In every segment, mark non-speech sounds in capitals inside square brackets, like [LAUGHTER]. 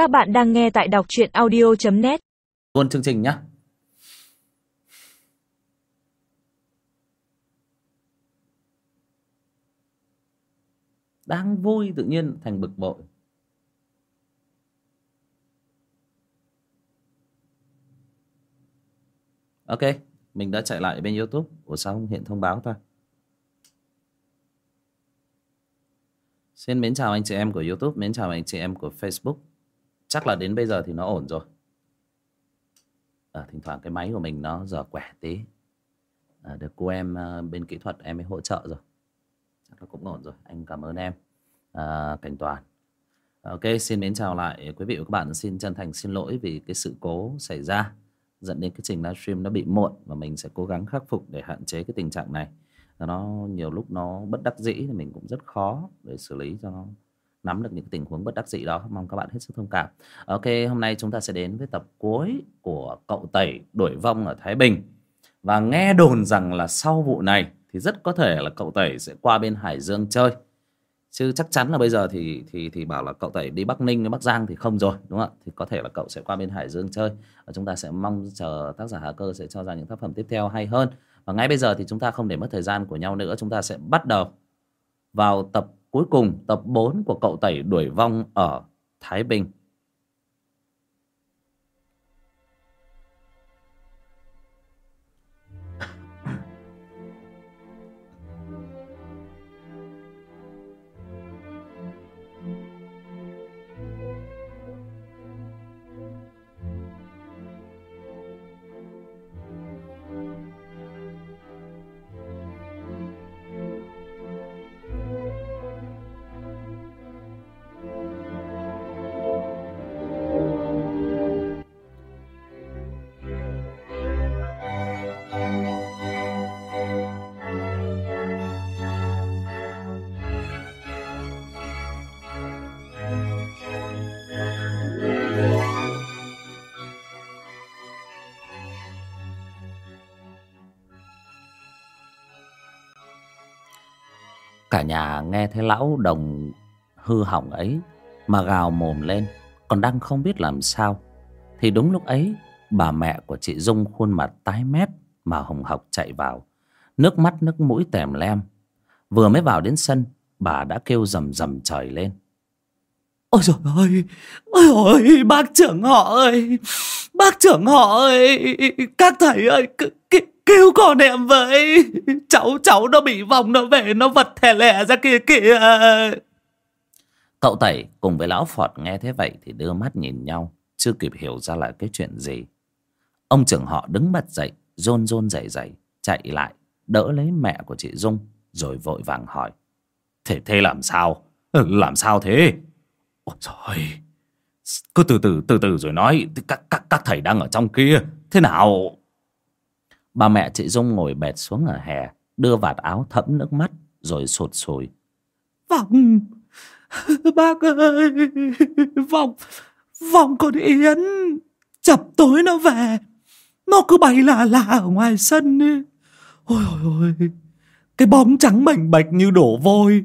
Các bạn đang nghe tại đọc truyện audio.net luôn chương trình nhé đang vui tự nhiên thành bực bội. Ok, mình đã chạy lại bên youtube ủa sao không hiện thông báo ta xin mến chào anh chị em của youtube, mến chào anh chị em của facebook chắc là đến bây giờ thì nó ổn rồi. À, thỉnh thoảng cái máy của mình nó dở quẻ tí. À, được cô em à, bên kỹ thuật em ấy hỗ trợ rồi. Chắc là cũng ổn rồi. Anh cảm ơn em. À, cảnh toàn. Ok xin mến chào lại quý vị và các bạn. Xin chân thành xin lỗi vì cái sự cố xảy ra dẫn đến cái trình livestream nó bị muộn và mình sẽ cố gắng khắc phục để hạn chế cái tình trạng này. Nó nhiều lúc nó bất đắc dĩ thì mình cũng rất khó để xử lý cho nó nắm được những tình huống bất đắc dĩ đó. Mong các bạn hết sức thông cảm. Ok, hôm nay chúng ta sẽ đến với tập cuối của cậu tẩy đuổi vong ở thái bình. Và nghe đồn rằng là sau vụ này thì rất có thể là cậu tẩy sẽ qua bên hải dương chơi. Chứ chắc chắn là bây giờ thì thì thì bảo là cậu tẩy đi bắc ninh, bắc giang thì không rồi, đúng không ạ? Thì có thể là cậu sẽ qua bên hải dương chơi. Và chúng ta sẽ mong chờ tác giả hà cơ sẽ cho ra những tác phẩm tiếp theo hay hơn. Và ngay bây giờ thì chúng ta không để mất thời gian của nhau nữa. Chúng ta sẽ bắt đầu vào tập cuối cùng tập 4 của cậu tẩy đuổi vong ở Thái Bình. Cả nhà nghe thấy lão đồng hư hỏng ấy mà gào mồm lên, còn đang không biết làm sao. Thì đúng lúc ấy, bà mẹ của chị Dung khuôn mặt tái mét mà hồng hộc chạy vào. Nước mắt, nước mũi tèm lem. Vừa mới vào đến sân, bà đã kêu rầm rầm trời lên. Ôi trời ơi, ôi ôi bác trưởng họ ơi, bác trưởng họ ơi, các thầy ơi Cứu con em với cháu cháu nó bị vòng nó về, nó vật thẻ lẻ ra kia kìa. Cậu tẩy cùng với lão phọt nghe thế vậy thì đưa mắt nhìn nhau, chưa kịp hiểu ra là cái chuyện gì. Ông trưởng họ đứng bật dậy, rôn rôn dậy dậy chạy lại, đỡ lấy mẹ của chị dung, rồi vội vàng hỏi. Thế thế làm sao? Ừ, làm sao thế? Ôi trời cứ từ từ từ từ rồi nói, các các các thầy đang ở trong kia, thế nào? Bà mẹ chị Dung ngồi bệt xuống ở hè, Đưa vạt áo thấm nước mắt, Rồi sụt sùi. Vòng [LAUGHS] Bác ơi! Vòng Vòng con Yến! Chập tối nó về! Nó cứ bay là là ở ngoài sân ấy. Ôi ôi ôi! Cái bóng trắng bảnh bạch như đổ vôi.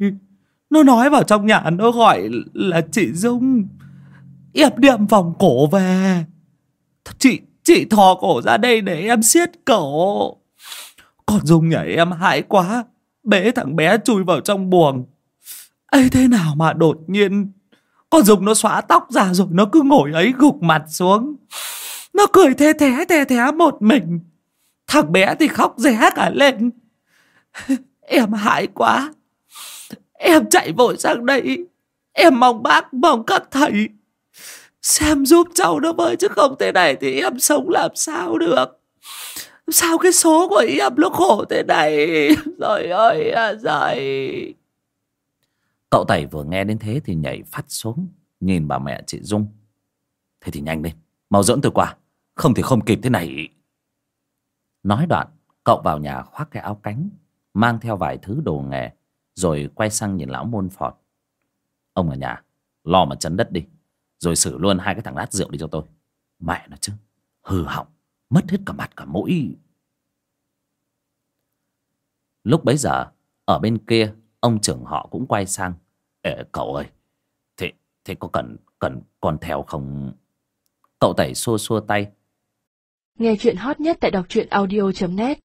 Nó nói vào trong nhà Nó gọi là chị Dung. Yệp đem vòng cổ về. Chị Chị thò cổ ra đây để em siết cổ. còn Dung nhảy em hại quá. Bế thằng bé chui vào trong buồng. ấy thế nào mà đột nhiên con Dung nó xóa tóc ra rồi nó cứ ngồi ấy gục mặt xuống. Nó cười thê thé thê thé một mình. Thằng bé thì khóc ré cả lên. [LAUGHS] Em hại quá. Em chạy vội sang đây. Em mong bác, mong các thầy Xem giúp cháu nó với chứ không thế này thì em sống làm sao được. Sao cái số của em nó khổ thế này? [LAUGHS] Rồi ơi à, rồi Cậu Tẩy vừa nghe đến thế thì nhảy phát xuống Nhìn bà mẹ chị Dung. Thế thì nhanh lên Mau dẫn tôi qua Không thì không kịp thế này. Nói đoạn Cậu vào nhà khoác cái áo cánh Mang theo vài thứ đồ nghề Rồi quay sang nhìn lão môn phọt Ông ở nhà Lo mà chấn đất đi rồi xử luôn hai cái thằng lát rượu đi cho tôi. Mẹ nó chứ Hư hỏng Mất hết cả mặt cả mũi. Lúc bấy giờ Ở bên kia Ông trưởng họ cũng quay sang. Ê cậu ơi Thế, thế có cần cần còn theo không? Cậu tẩy xua xua tay. Nghe chuyện hot nhất tại đọc truyện audio.net